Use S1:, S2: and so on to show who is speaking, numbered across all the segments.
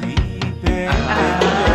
S1: Felipe. Ah.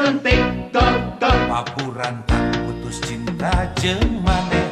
S2: sempit dodot
S1: papuran tak putus cinta jeng maneh.